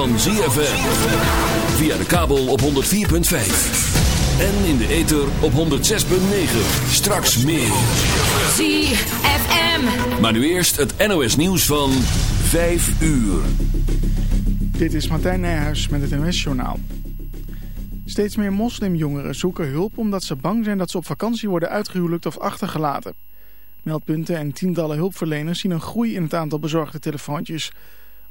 van ZFM. Via de kabel op 104.5. En in de ether op 106.9. Straks meer. ZFM. Maar nu eerst het NOS nieuws van 5 uur. Dit is Martijn Nijhuis met het NOS journaal. Steeds meer moslimjongeren zoeken hulp omdat ze bang zijn dat ze op vakantie worden uitgehuwelijkt of achtergelaten. Meldpunten en tientallen hulpverleners zien een groei in het aantal bezorgde telefoontjes...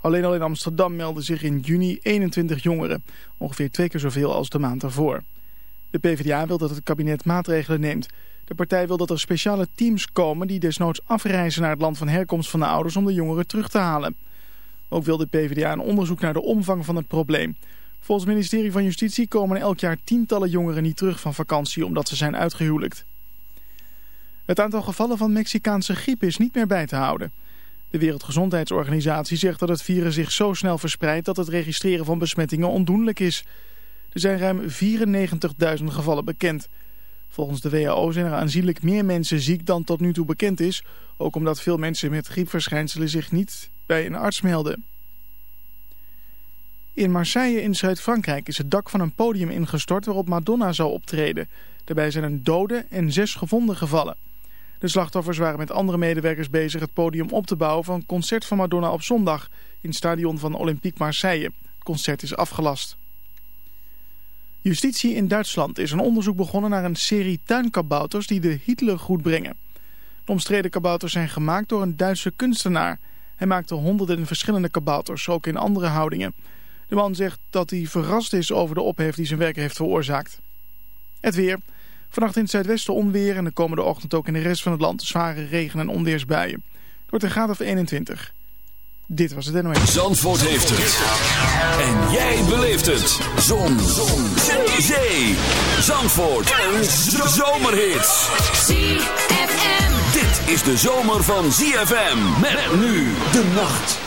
Alleen al in Amsterdam melden zich in juni 21 jongeren, ongeveer twee keer zoveel als de maand daarvoor. De PvdA wil dat het kabinet maatregelen neemt. De partij wil dat er speciale teams komen die desnoods afreizen naar het land van herkomst van de ouders om de jongeren terug te halen. Ook wil de PvdA een onderzoek naar de omvang van het probleem. Volgens het ministerie van Justitie komen elk jaar tientallen jongeren niet terug van vakantie omdat ze zijn uitgehuwelijkt. Het aantal gevallen van Mexicaanse griep is niet meer bij te houden. De Wereldgezondheidsorganisatie zegt dat het virus zich zo snel verspreidt dat het registreren van besmettingen ondoenlijk is. Er zijn ruim 94.000 gevallen bekend. Volgens de WHO zijn er aanzienlijk meer mensen ziek dan tot nu toe bekend is. Ook omdat veel mensen met griepverschijnselen zich niet bij een arts melden. In Marseille in Zuid-Frankrijk is het dak van een podium ingestort waarop Madonna zou optreden. Daarbij zijn een dode en zes gewonden gevallen. De slachtoffers waren met andere medewerkers bezig het podium op te bouwen van een concert van Madonna op zondag in het stadion van Olympique Marseille. Het concert is afgelast. Justitie in Duitsland is een onderzoek begonnen naar een serie tuinkabouters die de Hitler goed brengen. De omstreden kabouters zijn gemaakt door een Duitse kunstenaar. Hij maakte honderden verschillende kabouters, ook in andere houdingen. De man zegt dat hij verrast is over de ophef die zijn werk heeft veroorzaakt. Het weer... Vannacht in het zuidwesten onweer en de komende ochtend ook in de rest van het land zware regen- en onweersbuien. Het wordt een graad of 21. Dit was het NOS. Zandvoort heeft het. En jij beleeft het. Zon. Zon. Zee. Zandvoort. Een zomerhit. ZFM. Dit is de zomer van ZFM. Met nu de nacht.